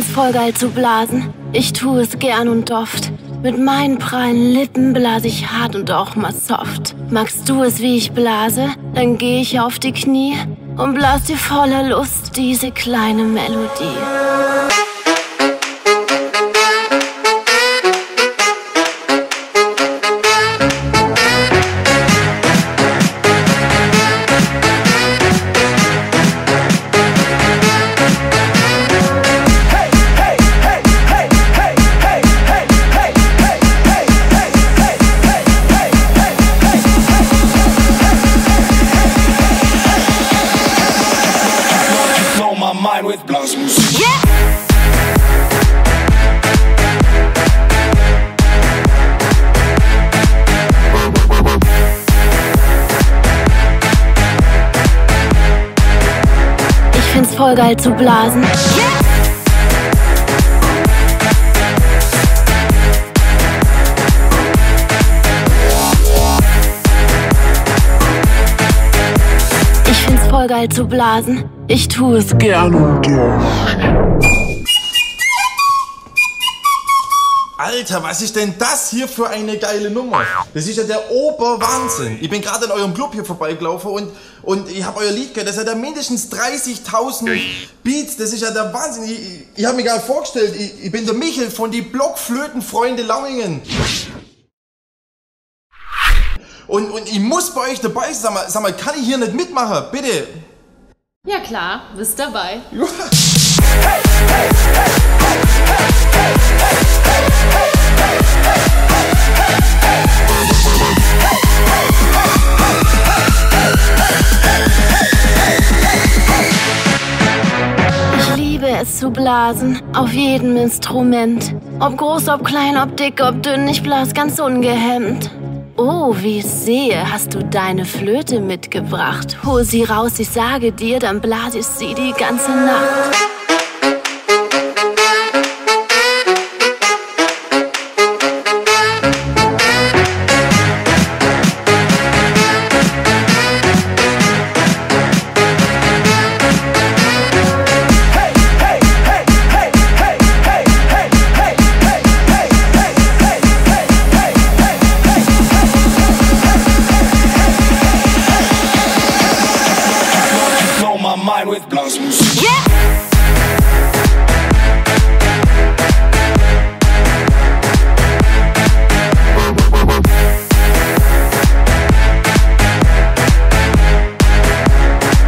voll geil zu blasen. Ich tu es gern und oft. Mit meinen prallen Lippen blase ich hart und auch mal soft. Magst du es, wie ich blase? Dann geh ich auf die Knie und blas dir voller Lust diese kleine Melodie. Find's voll geil zu blasen. Ich find's voll geil zu blasen. Ich tu es gern und Alter, was ist denn das hier für eine geile Nummer? Das ist ja der Oberwahnsinn. Ich bin gerade in eurem Club hier vorbeigelaufen und, und ich habe euer Lied gehört. Das hat ja mindestens 30.000 Beats. Das ist ja der Wahnsinn. Ich, ich, ich habe mir gerade vorgestellt, ich, ich bin der Michel von die Blockflötenfreunde Lauingen. Und, und ich muss bei euch dabei sein. Sag mal, sag mal, kann ich hier nicht mitmachen? Bitte. Ja klar, bist dabei. Ich liebe es zu blasen, auf jedem Instrument. Ob groß, ob klein, ob dick, ob dünn, ich blas ganz ungehemmt. Oh, wie ich sehe, hast du deine Flöte mitgebracht. Hol sie raus, ich sage dir, dann blas ich sie die ganze Nacht. Blasmusik.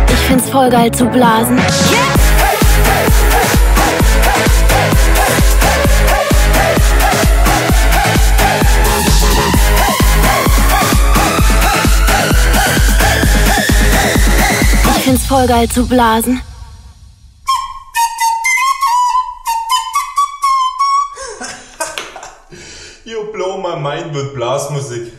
Ich find's voll geil zu blasen. Ich voll geil zu blasen. You blow my mind with Blasmusik.